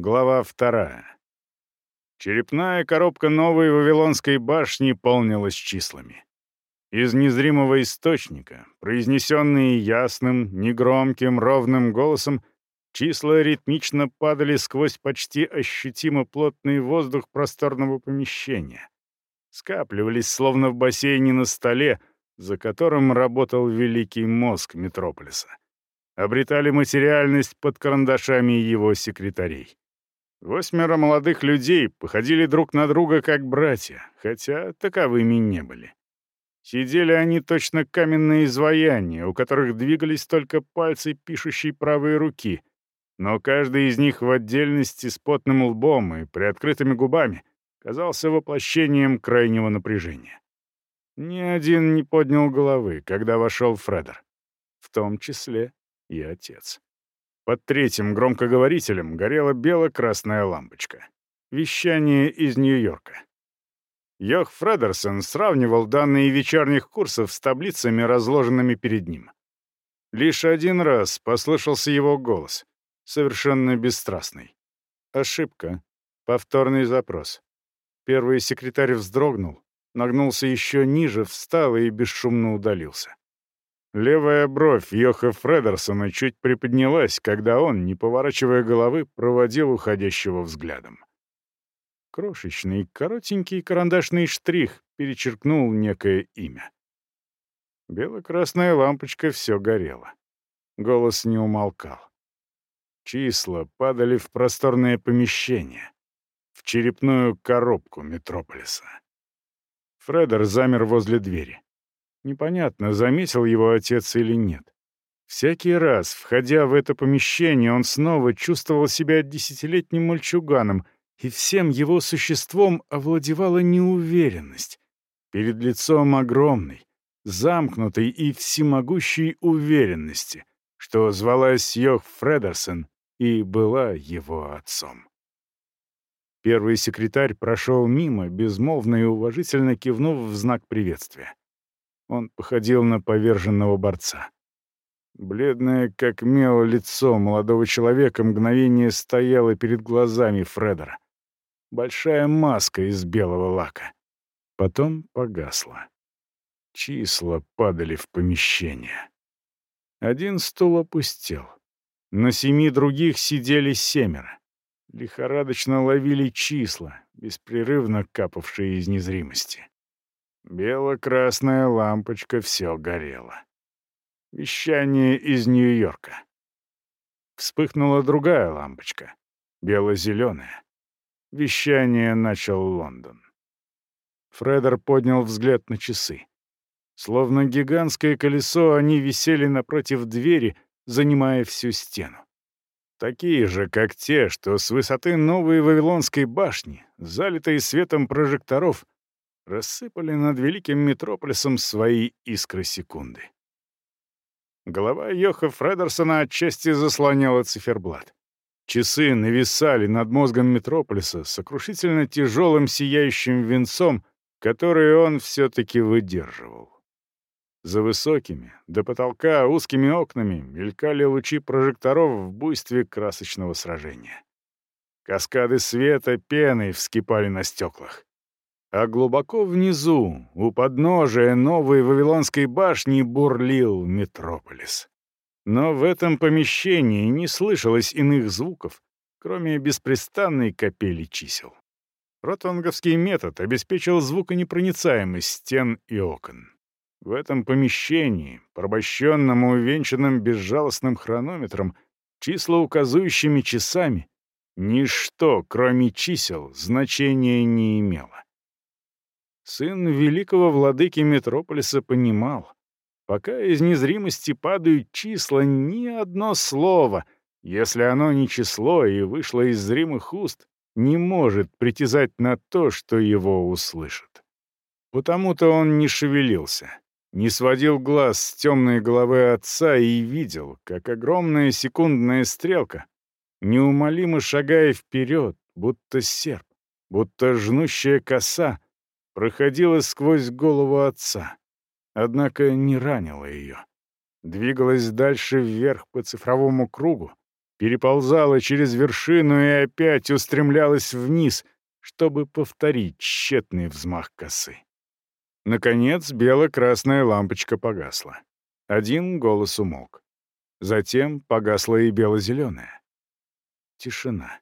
Глава вторая. Черепная коробка новой Вавилонской башни полнилась числами. Из незримого источника, произнесенные ясным, негромким, ровным голосом, числа ритмично падали сквозь почти ощутимо плотный воздух просторного помещения. Скапливались, словно в бассейне на столе, за которым работал великий мозг Метрополиса. Обретали материальность под карандашами его секретарей. Восьмеро молодых людей походили друг на друга как братья, хотя таковыми не были. Сидели они точно каменные изваяния, у которых двигались только пальцы пишущей правой руки, но каждый из них в отдельности с потным лбом и приоткрытыми губами казался воплощением крайнего напряжения. Ни один не поднял головы, когда вошел Фредер, в том числе и отец. Под третьим громкоговорителем горела бело-красная лампочка. Вещание из Нью-Йорка. Йох Фредерсон сравнивал данные вечерних курсов с таблицами, разложенными перед ним. Лишь один раз послышался его голос, совершенно бесстрастный. Ошибка. Повторный запрос. Первый секретарь вздрогнул, нагнулся еще ниже, встал и бесшумно удалился. Левая бровь Йоха Фредерсона чуть приподнялась, когда он, не поворачивая головы, проводил уходящего взглядом. Крошечный, коротенький карандашный штрих перечеркнул некое имя. Бело-красная лампочка все горела. Голос не умолкал. Числа падали в просторное помещение, в черепную коробку Метрополиса. Фредер замер возле двери. Непонятно, заметил его отец или нет. Всякий раз, входя в это помещение, он снова чувствовал себя десятилетним мальчуганом, и всем его существом овладевала неуверенность. Перед лицом огромной, замкнутой и всемогущей уверенности, что звалась Йох Фредерсон и была его отцом. Первый секретарь прошел мимо, безмолвно и уважительно кивнув в знак приветствия. Он походил на поверженного борца. Бледное, как мел, лицо молодого человека мгновение стояло перед глазами Фредера. Большая маска из белого лака. Потом погасла. Числа падали в помещение. Один стул опустел. На семи других сидели семеро. Лихорадочно ловили числа, беспрерывно капавшие из незримости. Бело-красная лампочка все горела. Вещание из Нью-Йорка. Вспыхнула другая лампочка, бело-зеленая. Вещание начал Лондон. Фредер поднял взгляд на часы. Словно гигантское колесо, они висели напротив двери, занимая всю стену. Такие же, как те, что с высоты новой Вавилонской башни, залитой светом прожекторов, рассыпали над великим метрополисом свои искры секунды. Голова Йоха Фредерсона отчасти заслоняла циферблат. Часы нависали над мозгом метрополиса сокрушительно тяжелым сияющим венцом, который он все-таки выдерживал. За высокими, до потолка узкими окнами мелькали лучи прожекторов в буйстве красочного сражения. Каскады света пеной вскипали на стеклах. А глубоко внизу, у подножия новой Вавилонской башни, бурлил метрополис. Но в этом помещении не слышалось иных звуков, кроме беспрестанной капели чисел. Ротанговский метод обеспечил звуконепроницаемость стен и окон. В этом помещении, порабощенном и увенчанном безжалостным хронометром, числа указующими часами, ничто, кроме чисел, значения не имело. Сын великого владыки Метрополиса понимал, пока из незримости падают числа, ни одно слово, если оно не число и вышло из зримых уст, не может притязать на то, что его услышат. Потому-то он не шевелился, не сводил глаз с темной головы отца и видел, как огромная секундная стрелка, неумолимо шагая вперед, будто серп, будто жнущая коса, проходила сквозь голову отца, однако не ранила ее. Двигалась дальше вверх по цифровому кругу, переползала через вершину и опять устремлялась вниз, чтобы повторить тщетный взмах косы. Наконец, бело-красная лампочка погасла. Один голос умолк. Затем погасла и бело-зеленая. Тишина.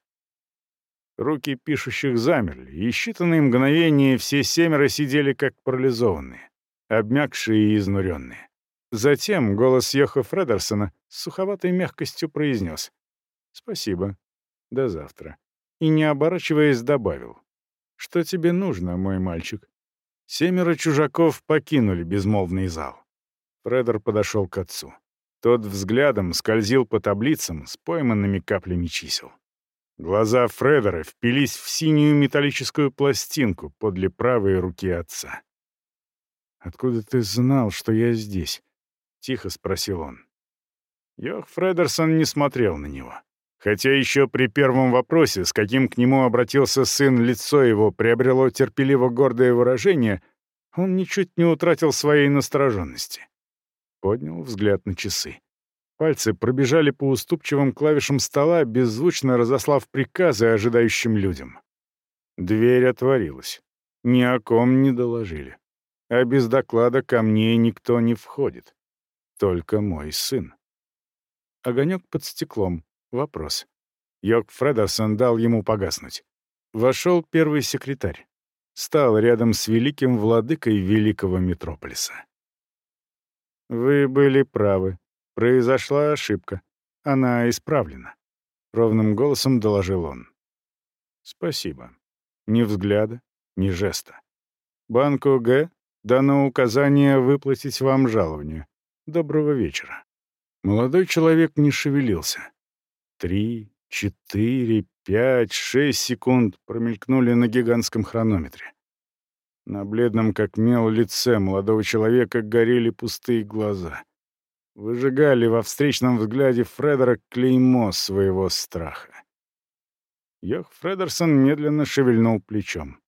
Руки пишущих замерли, и считанные мгновения все семеро сидели как парализованные, обмякшие и изнуренные. Затем голос Йоха Фредерсона с суховатой мягкостью произнес «Спасибо. До завтра». И, не оборачиваясь, добавил «Что тебе нужно, мой мальчик?» Семеро чужаков покинули безмолвный зал. Фредер подошел к отцу. Тот взглядом скользил по таблицам с пойманными каплями чисел. Глаза Фредера впились в синюю металлическую пластинку подле правой руки отца. «Откуда ты знал, что я здесь?» — тихо спросил он. Йох Фредерсон не смотрел на него. Хотя еще при первом вопросе, с каким к нему обратился сын, лицо его приобрело терпеливо гордое выражение, он ничуть не утратил своей настороженности. Поднял взгляд на часы. Пальцы пробежали по уступчивым клавишам стола, беззвучно разослав приказы ожидающим людям. Дверь отворилась. Ни о ком не доложили. А без доклада ко мне никто не входит. Только мой сын. Огонек под стеклом. Вопрос. Йорк Фредерсон дал ему погаснуть. Вошел первый секретарь. Стал рядом с великим владыкой великого метрополиса. «Вы были правы», Произошла ошибка. Она исправлена. Ровным голосом доложил он. Спасибо. Ни взгляда, ни жеста. Банку Г дано указание выплатить вам жалование. Доброго вечера. Молодой человек не шевелился. Три, четыре, пять, шесть секунд промелькнули на гигантском хронометре. На бледном, как мел, лице молодого человека горели пустые глаза — выжигали во встречном взгляде Фредера клеймо своего страха. Йох Фредерсон медленно шевельнул плечом.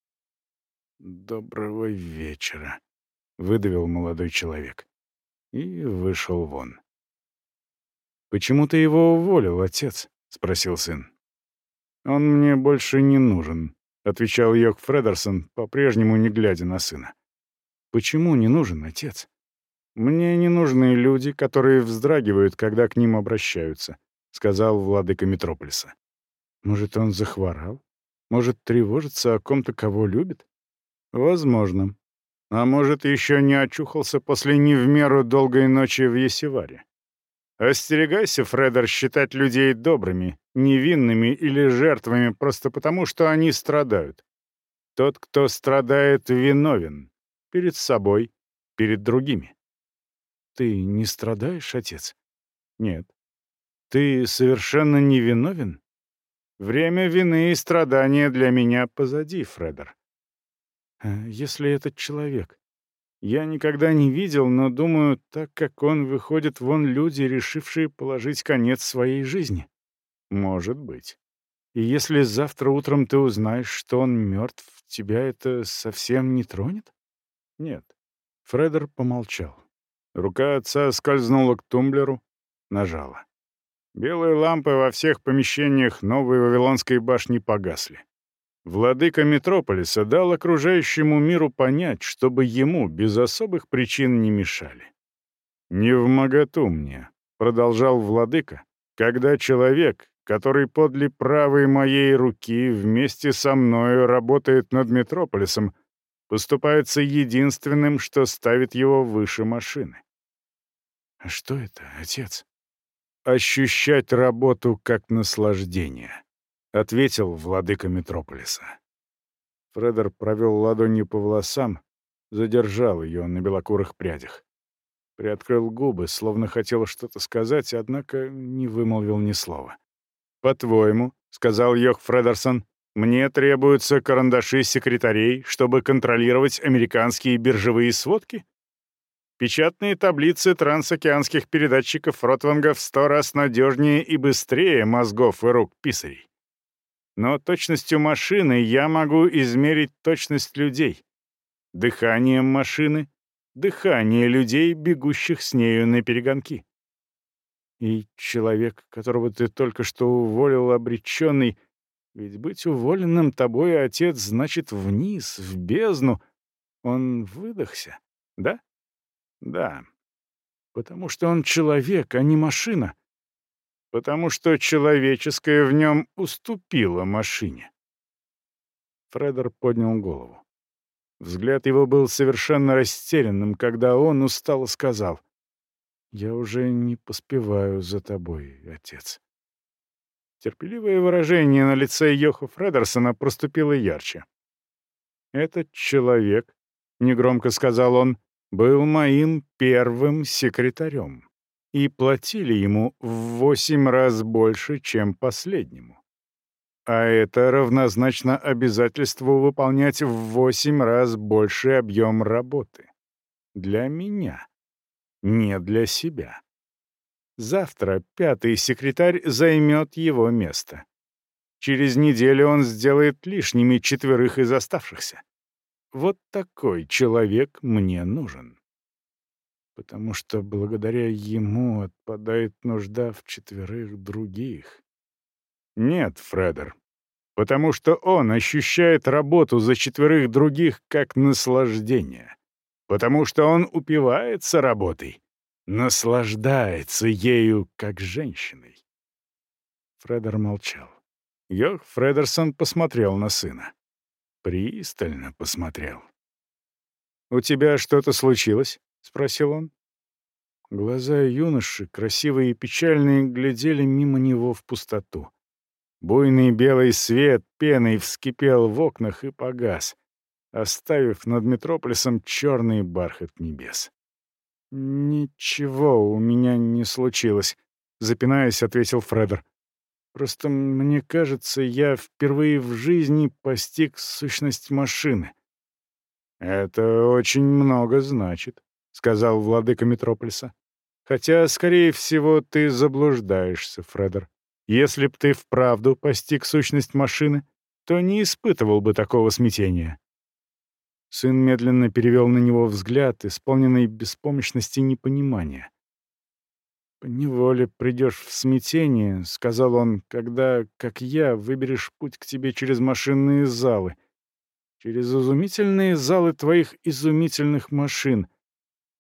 «Доброго вечера», — выдавил молодой человек. И вышел вон. «Почему ты его уволил, отец?» — спросил сын. «Он мне больше не нужен», — отвечал Йок Фредерсон, по-прежнему не глядя на сына. «Почему не нужен, отец?» «Мне не нужны люди, которые вздрагивают, когда к ним обращаются», — сказал владыка Метрополиса. «Может, он захворал? Может, тревожится о ком-то, кого любит?» «Возможно. А может, еще не очухался после не в меру долгой ночи в Есиваре. Остерегайся, Фредер, считать людей добрыми, невинными или жертвами просто потому, что они страдают. Тот, кто страдает, виновен. Перед собой, перед другими. Ты не страдаешь, отец? Нет. Ты совершенно невиновен? Время вины и страдания для меня позади, Фредер. А если этот человек? Я никогда не видел, но думаю, так как он выходит вон люди, решившие положить конец своей жизни. Может быть. И если завтра утром ты узнаешь, что он мертв, тебя это совсем не тронет? Нет. Фредер помолчал. Рука отца скользнула к тумблеру, нажала. Белые лампы во всех помещениях новой Вавилонской башни погасли. Владыка Метрополиса дал окружающему миру понять, чтобы ему без особых причин не мешали. «Не в моготу мне», — продолжал владыка, «когда человек, который подле правой моей руки вместе со мною работает над Метрополисом, поступается единственным, что ставит его выше машины. А что это, отец? Ощущать работу как наслаждение, ответил владыка Метрополиса. Фредер провел ладонью по волосам, задержал ее на белокурых прядях. Приоткрыл губы, словно хотел что-то сказать, однако не вымолвил ни слова. «По-твоему», — сказал Йох Фредерсон, — «мне требуются карандаши секретарей, чтобы контролировать американские биржевые сводки?» Печатные таблицы трансокеанских передатчиков Ротванга в сто раз надежнее и быстрее мозгов и рук писарей. Но точностью машины я могу измерить точность людей. Дыханием машины — дыхание людей, бегущих с нею на перегонки. И человек, которого ты только что уволил, обреченный, ведь быть уволенным тобой, отец, значит вниз, в бездну. Он выдохся, да? Да. Потому что он человек, а не машина. Потому что человеческое в нем уступило машине. Фредер поднял голову. Взгляд его был совершенно растерянным, когда он устало сказал, «Я уже не поспеваю за тобой, отец». Терпеливое выражение на лице Йоха Фредерсона проступило ярче. «Этот человек», — негромко сказал он, — «был моим первым секретарем, и платили ему в восемь раз больше, чем последнему. А это равнозначно обязательству выполнять в восемь раз больший объем работы. Для меня, не для себя. Завтра пятый секретарь займет его место. Через неделю он сделает лишними четверых из оставшихся. Вот такой человек мне нужен. Потому что благодаря ему отпадает нужда в четверых других. Нет, Фредер. Потому что он ощущает работу за четверых других как наслаждение. Потому что он упивается работой наслаждается ею как женщиной. Фредер молчал. Йох Фредерсон посмотрел на сына. Пристально посмотрел. «У тебя что-то случилось?» — спросил он. Глаза юноши, красивые и печальные, глядели мимо него в пустоту. Буйный белый свет пеной вскипел в окнах и погас, оставив над метрополисом черный бархат небес. «Ничего у меня не случилось», — запинаясь, ответил Фредер. «Просто мне кажется, я впервые в жизни постиг сущность машины». «Это очень много значит», — сказал владыка Метрополиса. «Хотя, скорее всего, ты заблуждаешься, Фредер. Если б ты вправду постиг сущность машины, то не испытывал бы такого смятения. Сын медленно перевел на него взгляд, исполненный беспомощности и непонимания. «Поневоле придешь в смятение», — сказал он, — «когда, как я, выберешь путь к тебе через машинные залы, через изумительные залы твоих изумительных машин,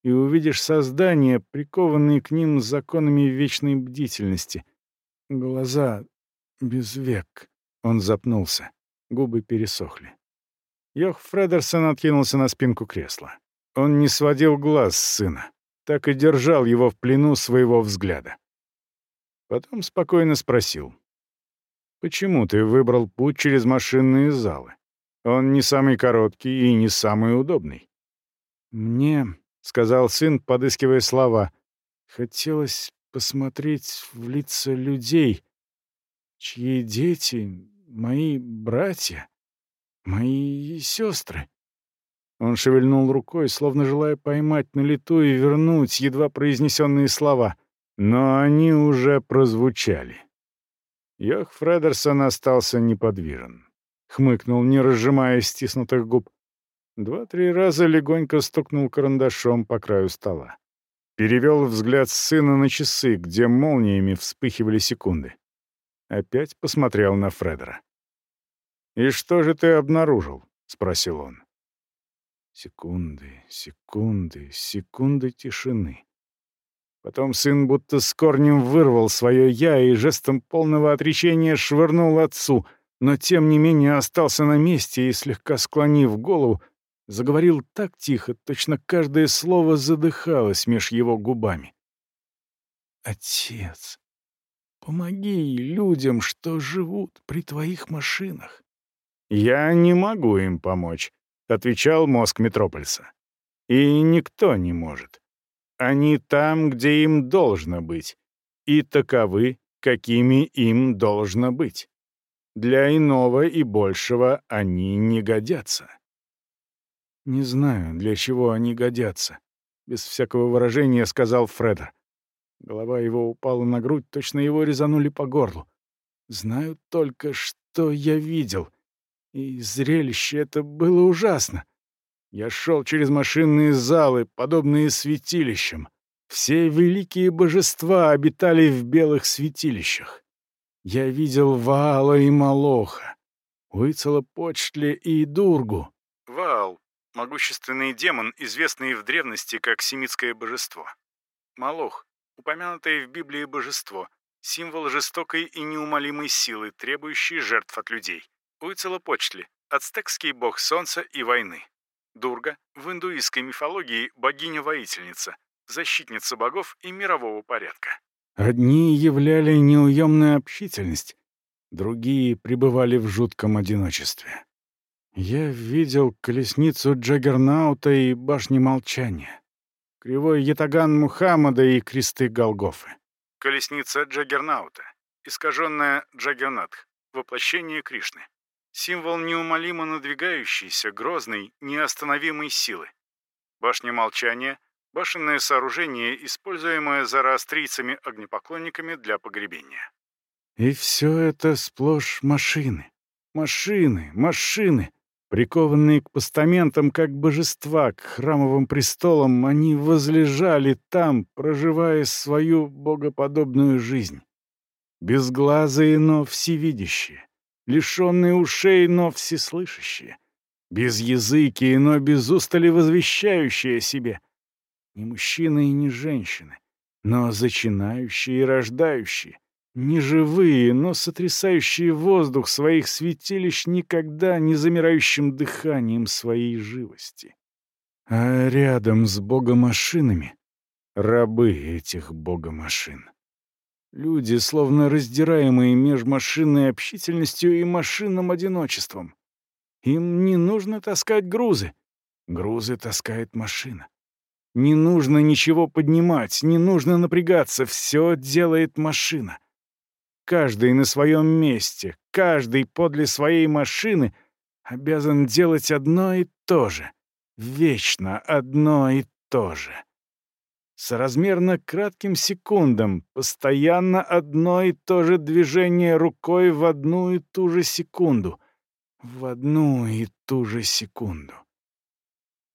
и увидишь создания, прикованные к ним законами вечной бдительности. Глаза без век». Он запнулся, губы пересохли. Йох Фредерсон откинулся на спинку кресла. Он не сводил глаз с сына, так и держал его в плену своего взгляда. Потом спокойно спросил. «Почему ты выбрал путь через машинные залы? Он не самый короткий и не самый удобный». «Мне», — сказал сын, подыскивая слова, — «хотелось посмотреть в лица людей, чьи дети, мои братья, Мои сестры. Он шевельнул рукой, словно желая поймать на лету и вернуть едва произнесенные слова. Но они уже прозвучали. Йох Фредерсон остался неподвижен. Хмыкнул, не разжимая стиснутых губ. Два-три раза легонько стукнул карандашом по краю стола. Перевел взгляд сына на часы, где молниями вспыхивали секунды. Опять посмотрел на Фредера. «И что же ты обнаружил?» — спросил он. Секунды, секунды, секунды тишины. Потом сын будто с корнем вырвал свое «я» и жестом полного отречения швырнул отцу, но тем не менее остался на месте и, слегка склонив голову, заговорил так тихо, точно каждое слово задыхалось меж его губами. «Отец, помоги людям, что живут при твоих машинах. «Я не могу им помочь», — отвечал мозг Метрополиса. «И никто не может. Они там, где им должно быть, и таковы, какими им должно быть. Для иного и большего они не годятся». «Не знаю, для чего они годятся», — без всякого выражения сказал Фредер. Голова его упала на грудь, точно его резанули по горлу. «Знаю только, что я видел» И зрелище это было ужасно. Я шел через машинные залы, подобные святилищам. Все великие божества обитали в белых святилищах. Я видел Ваала и Малоха, Уицелопочтли и Дургу. Ваал — могущественный демон, известный в древности как семитское божество. Малох — упомянутое в Библии божество, символ жестокой и неумолимой силы, требующей жертв от людей. Уицелопочтли — ацтекский бог солнца и войны. Дурга — в индуистской мифологии богиня-воительница, защитница богов и мирового порядка. Одни являли неуемную общительность, другие пребывали в жутком одиночестве. Я видел колесницу Джаггернаута и башни молчания, кривой ятаган Мухаммада и кресты Голгофы. Колесница Джаггернаута, искаженная Джаггернатх, воплощение Кришны. Символ неумолимо надвигающейся, грозной, неостановимой силы. Башня молчания — башенное сооружение, используемое зороастрийцами-огнепоклонниками для погребения. И все это сплошь машины. Машины, машины. Прикованные к постаментам, как божества, к храмовым престолам, они возлежали там, проживая свою богоподобную жизнь. Безглазые, но всевидящие. Лишенные ушей, но всеслышащие. Безязыкие, но без устали возвещающие о себе. Не мужчины и не женщины, но зачинающие и рождающие Неживые, но сотрясающие воздух своих святилищ никогда не замирающим дыханием своей живости. А рядом с богомашинами — рабы этих богомашин. Люди, словно раздираемые межмашинной общительностью и машинным одиночеством. Им не нужно таскать грузы. Грузы таскает машина. Не нужно ничего поднимать, не нужно напрягаться, все делает машина. Каждый на своем месте, каждый подле своей машины обязан делать одно и то же. Вечно одно и то же. Соразмерно кратким секундам, постоянно одно и то же движение рукой в одну и ту же секунду. В одну и ту же секунду.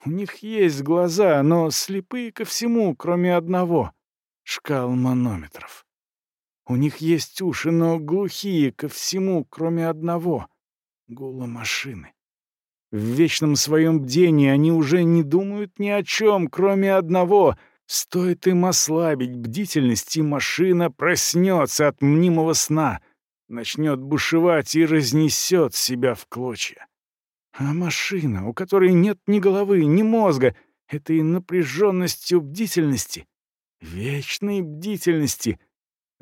У них есть глаза, но слепые ко всему, кроме одного — шкал манометров. У них есть уши, но глухие ко всему, кроме одного — гула машины. В вечном своем бдении они уже не думают ни о чем, кроме одного — Стоит им ослабить бдительность, и машина проснется от мнимого сна, начнет бушевать и разнесет себя в клочья. А машина, у которой нет ни головы, ни мозга, этой напряженностью бдительности, вечной бдительности —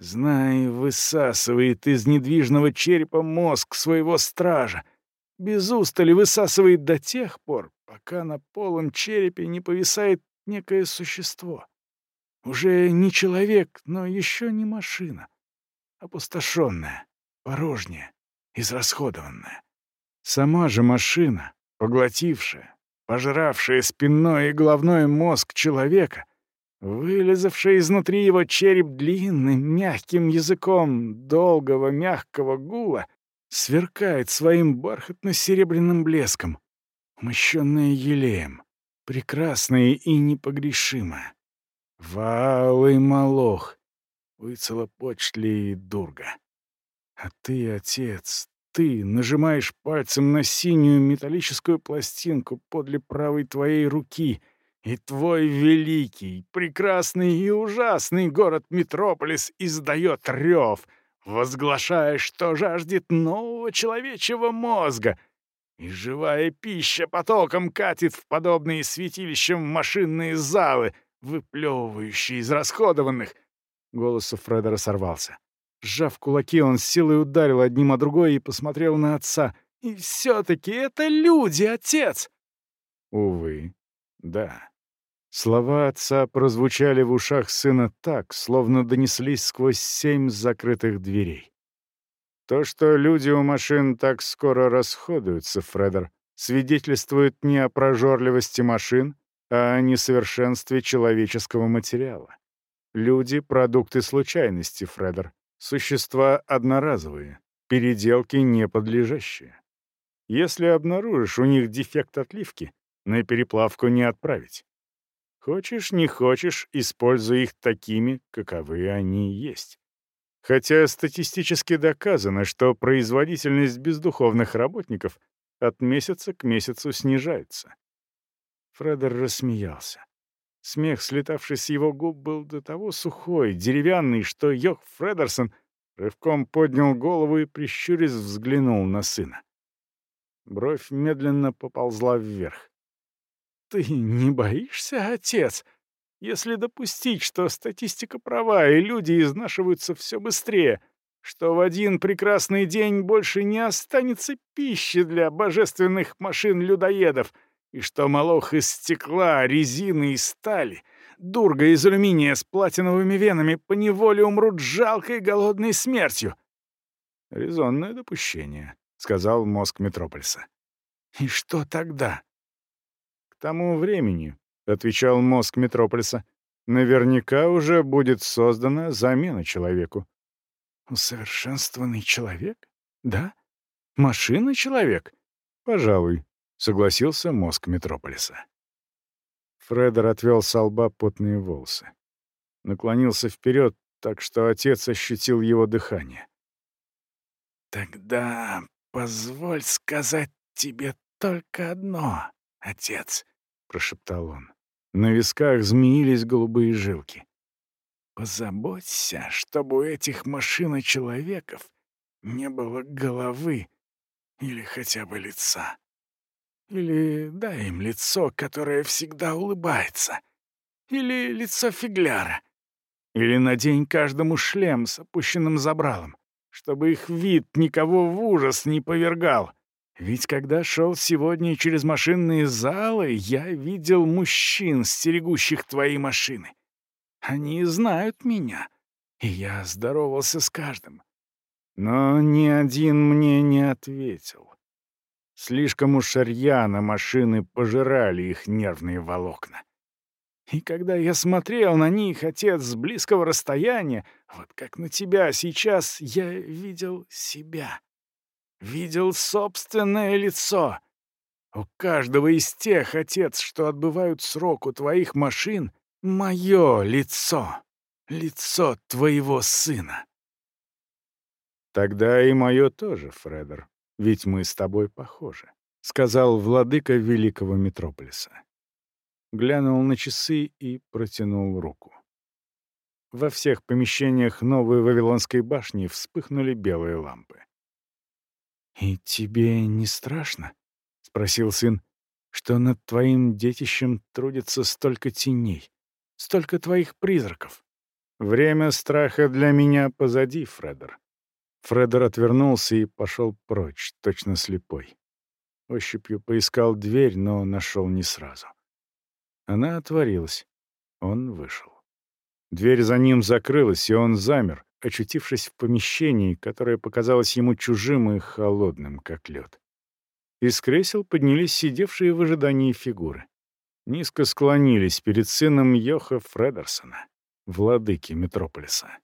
Знай, высасывает из недвижного черепа мозг своего стража. Без устали высасывает до тех пор, пока на полом черепе не повисает некое существо. Уже не человек, но еще не машина. Опустошенная, порожняя, израсходованная. Сама же машина, поглотившая, пожравшая спинной и головной мозг человека, Вылезавший изнутри его череп длинным, мягким языком долгого мягкого гула сверкает своим бархатно-серебряным блеском, мощенное елеем, прекрасное и непогрешимое. Вау и Малох, Уицелопочтли и Дурга. А ты, отец, ты нажимаешь пальцем на синюю металлическую пластинку подле правой твоей руки — и твой великий, прекрасный и ужасный город Метрополис издает рев, возглашая, что жаждет нового человечего мозга, и живая пища потоком катит в подобные святилищам машинные залы, выплевывающие из расходованных. Голос у Фредера сорвался. Сжав кулаки, он с силой ударил одним о другой и посмотрел на отца. «И все-таки это люди, отец!» Увы, да. Слова отца прозвучали в ушах сына так, словно донеслись сквозь семь закрытых дверей. То, что люди у машин так скоро расходуются, Фредер, свидетельствует не о прожорливости машин, а о несовершенстве человеческого материала. Люди — продукты случайности, Фредер. Существа одноразовые, переделки не подлежащие. Если обнаружишь у них дефект отливки, на переплавку не отправить. Хочешь, не хочешь, используй их такими, каковы они есть. Хотя статистически доказано, что производительность бездуховных работников от месяца к месяцу снижается. Фредер рассмеялся. Смех, слетавший с его губ, был до того сухой, деревянный, что Йох Фредерсон рывком поднял голову и, прищурясь, взглянул на сына. Бровь медленно поползла вверх. «Ты не боишься, отец? Если допустить, что статистика права, и люди изнашиваются все быстрее, что в один прекрасный день больше не останется пищи для божественных машин-людоедов, и что молох из стекла, резины и стали, дурга из алюминия с платиновыми венами поневоле умрут жалкой голодной смертью?» «Резонное допущение», — сказал мозг Метрополиса. «И что тогда?» тому времени», — отвечал мозг Метрополиса, «наверняка уже будет создана замена человеку». «Усовершенствованный человек? Да? Машина-человек?» «Пожалуй», — согласился мозг Метрополиса. Фредер отвел с лба потные волосы. Наклонился вперед, так что отец ощутил его дыхание. «Тогда позволь сказать тебе только одно, отец прошептал он. На висках змеились голубые жилки. «Позаботься, чтобы у этих машиночеловеков не было головы или хотя бы лица. Или дай им лицо, которое всегда улыбается. Или лицо фигляра. Или надень каждому шлем с опущенным забралом, чтобы их вид никого в ужас не повергал. Ведь когда шел сегодня через машинные залы, я видел мужчин, стерегущих твои машины. Они знают меня, и я здоровался с каждым. Но ни один мне не ответил. Слишком уж рьяно машины пожирали их нервные волокна. И когда я смотрел на них, отец, с близкого расстояния, вот как на тебя сейчас, я видел себя видел собственное лицо. У каждого из тех, отец, что отбывают срок у твоих машин, мое лицо, лицо твоего сына. Тогда и мое тоже, Фредер, ведь мы с тобой похожи, — сказал владыка великого метрополиса. Глянул на часы и протянул руку. Во всех помещениях новой Вавилонской башни вспыхнули белые лампы. «И тебе не страшно?» — спросил сын, «что над твоим детищем трудится столько теней, столько твоих призраков?» «Время страха для меня позади, Фредер». Фредер отвернулся и пошел прочь, точно слепой. Ощупью поискал дверь, но нашел не сразу. Она отворилась. Он вышел. Дверь за ним закрылась, и он замер, очутившись в помещении, которое показалось ему чужим и холодным, как лед. Из кресел поднялись сидевшие в ожидании фигуры. Низко склонились перед сыном Йоха Фредерсона, владыки Метрополиса.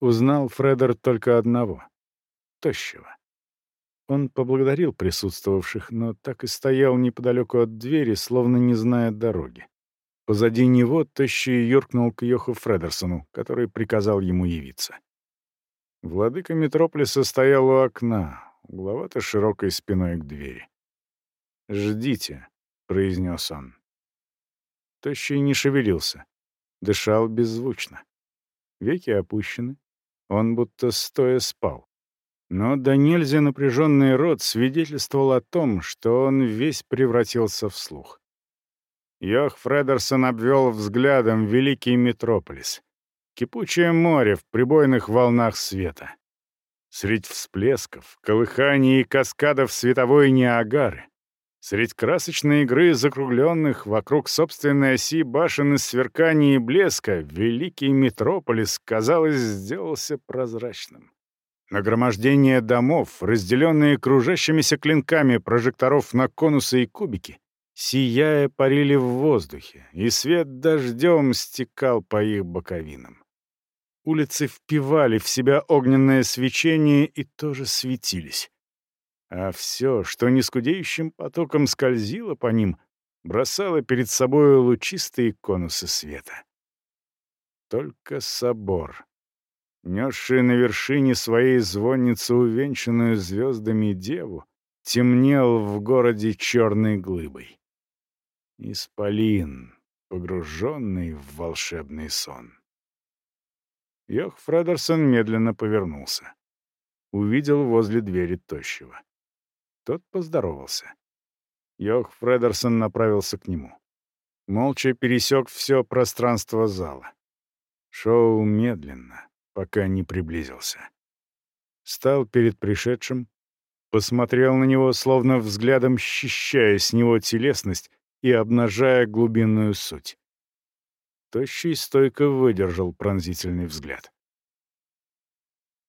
Узнал Фредер только одного — тощего. Он поблагодарил присутствовавших, но так и стоял неподалеку от двери, словно не зная дороги. Позади него тощий юркнул к Йоху Фредерсону, который приказал ему явиться. Владыка Метрополиса стоял у окна, угловато широкой спиной к двери. «Ждите», — произнес он. Тощий не шевелился, дышал беззвучно. Веки опущены, он будто стоя спал. Но до нельзя напряженный рот свидетельствовал о том, что он весь превратился в слух. Йох Фредерсон обвел взглядом великий метрополис. Кипучее море в прибойных волнах света. Средь всплесков, колыханий и каскадов световой Ниагары, средь красочной игры закругленных вокруг собственной оси башен из сверкания и блеска, великий метрополис, казалось, сделался прозрачным. Нагромождение домов, разделенные кружащимися клинками прожекторов на конусы и кубики, сияя, парили в воздухе, и свет дождем стекал по их боковинам. Улицы впивали в себя огненное свечение и тоже светились. А все, что нескудеющим потоком скользило по ним, бросала перед собой лучистые конусы света. Только собор, несший на вершине своей звонницы увенчанную звездами деву, темнел в городе черной глыбой. Исполин, погруженный в волшебный сон. Йох Фредерсон медленно повернулся. Увидел возле двери тощего. Тот поздоровался. Йох Фредерсон направился к нему. Молча пересек все пространство зала. Шел медленно, пока не приблизился. Стал перед пришедшим, посмотрел на него, словно взглядом счищая с него телесность и обнажая глубинную суть. Тощий стойко выдержал пронзительный взгляд.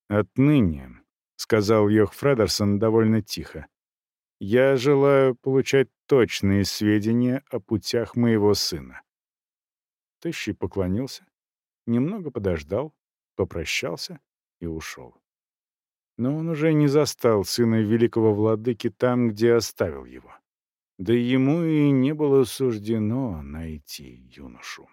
«Отныне», — сказал Йох Фредерсон довольно тихо, — «я желаю получать точные сведения о путях моего сына». Тощий поклонился, немного подождал, попрощался и ушел. Но он уже не застал сына великого владыки там, где оставил его. Да ему и не было суждено найти юношу.